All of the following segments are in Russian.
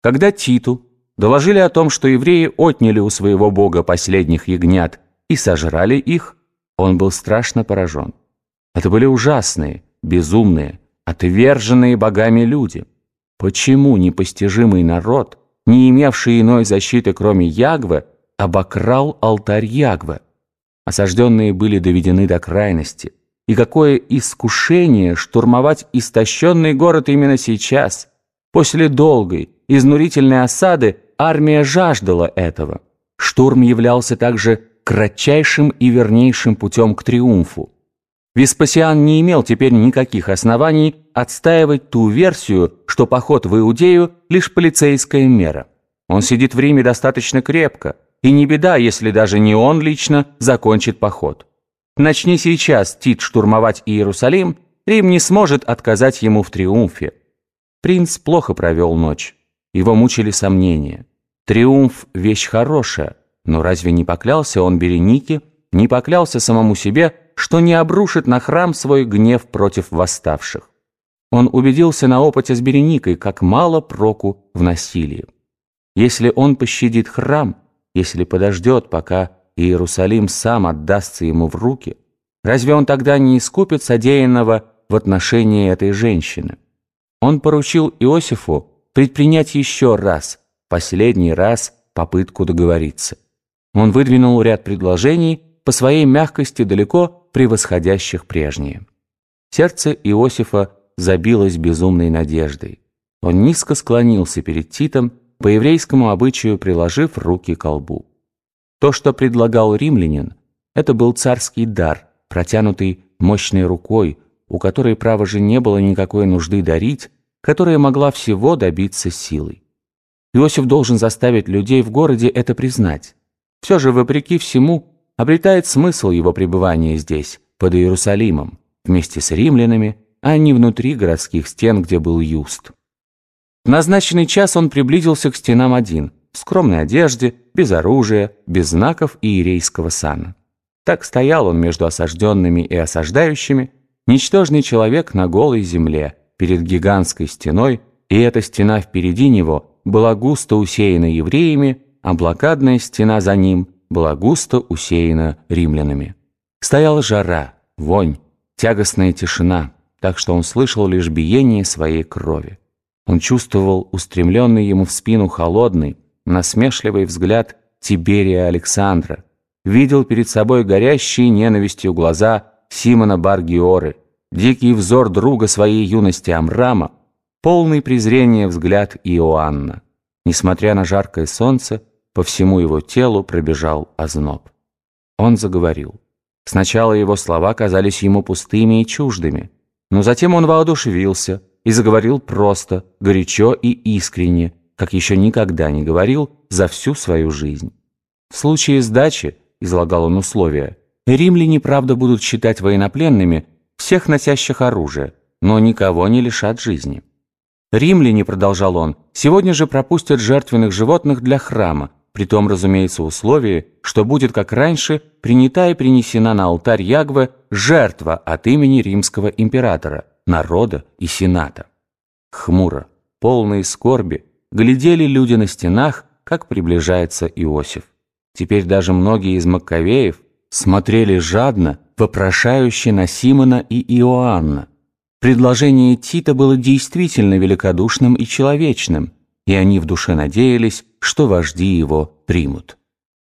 Когда Титу доложили о том, что евреи отняли у своего бога последних ягнят и сожрали их, он был страшно поражен. Это были ужасные, безумные, отверженные богами люди. Почему непостижимый народ, не имевший иной защиты, кроме Ягвы, обокрал алтарь Ягвы? Осажденные были доведены до крайности. И какое искушение штурмовать истощенный город именно сейчас. После долгой, изнурительной осады армия жаждала этого. Штурм являлся также кратчайшим и вернейшим путем к триумфу. Веспасиан не имел теперь никаких оснований отстаивать ту версию, что поход в Иудею – лишь полицейская мера. Он сидит в Риме достаточно крепко, и не беда, если даже не он лично закончит поход. Начни сейчас Тит штурмовать Иерусалим, Рим не сможет отказать ему в триумфе. Принц плохо провел ночь. Его мучили сомнения. Триумф – вещь хорошая, но разве не поклялся он Беренике, не поклялся самому себе, что не обрушит на храм свой гнев против восставших? Он убедился на опыте с Береникой, как мало проку в насилии. Если он пощадит храм, если подождет, пока Иерусалим сам отдастся ему в руки, разве он тогда не искупит содеянного в отношении этой женщины? Он поручил Иосифу предпринять еще раз, последний раз попытку договориться. Он выдвинул ряд предложений, по своей мягкости далеко превосходящих прежние. Сердце Иосифа забилось безумной надеждой. Он низко склонился перед Титом, по еврейскому обычаю приложив руки к колбу. То, что предлагал римлянин, это был царский дар, протянутый мощной рукой, у которой, право же, не было никакой нужды дарить, которая могла всего добиться силой. Иосиф должен заставить людей в городе это признать. Все же, вопреки всему, обретает смысл его пребывания здесь, под Иерусалимом, вместе с римлянами, а не внутри городских стен, где был Юст. В назначенный час он приблизился к стенам один, в скромной одежде, без оружия, без знаков иерейского сана. Так стоял он между осажденными и осаждающими, ничтожный человек на голой земле, перед гигантской стеной, и эта стена впереди него была густо усеяна евреями, а блокадная стена за ним была густо усеяна римлянами. Стояла жара, вонь, тягостная тишина, так что он слышал лишь биение своей крови. Он чувствовал устремленный ему в спину холодный, насмешливый взгляд Тиберия Александра, видел перед собой горящие ненавистью глаза Симона Баргиоры, дикий взор друга своей юности Амрама, полный презрения взгляд Иоанна. Несмотря на жаркое солнце, по всему его телу пробежал озноб. Он заговорил. Сначала его слова казались ему пустыми и чуждыми, но затем он воодушевился и заговорил просто, горячо и искренне, как еще никогда не говорил за всю свою жизнь. В случае сдачи, излагал он условия, римляне, правда, будут считать военнопленными всех носящих оружие, но никого не лишат жизни. Римляне, продолжал он, сегодня же пропустят жертвенных животных для храма, при том, разумеется, условии, что будет, как раньше, принята и принесена на алтарь Ягвы жертва от имени римского императора, народа и сената. Хмуро, полные скорби, глядели люди на стенах, как приближается Иосиф. Теперь даже многие из Маккавеев смотрели жадно, вопрошающе на Симона и Иоанна. Предложение Тита было действительно великодушным и человечным, и они в душе надеялись, что вожди его примут.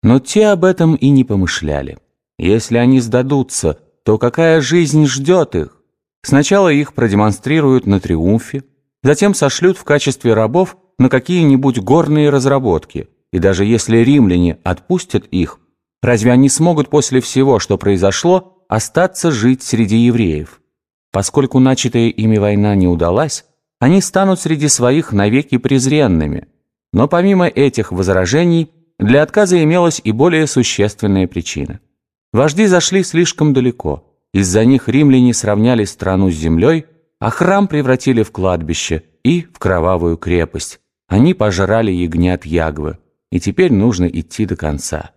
Но те об этом и не помышляли. Если они сдадутся, то какая жизнь ждет их? Сначала их продемонстрируют на триумфе, затем сошлют в качестве рабов на какие-нибудь горные разработки, и даже если римляне отпустят их, разве они смогут после всего, что произошло, остаться жить среди евреев? Поскольку начатая ими война не удалась, они станут среди своих навеки презренными. Но помимо этих возражений, для отказа имелась и более существенная причина. Вожди зашли слишком далеко. Из-за них римляне сравняли страну с землей, а храм превратили в кладбище и в кровавую крепость. Они пожрали ягнят Ягвы, и теперь нужно идти до конца.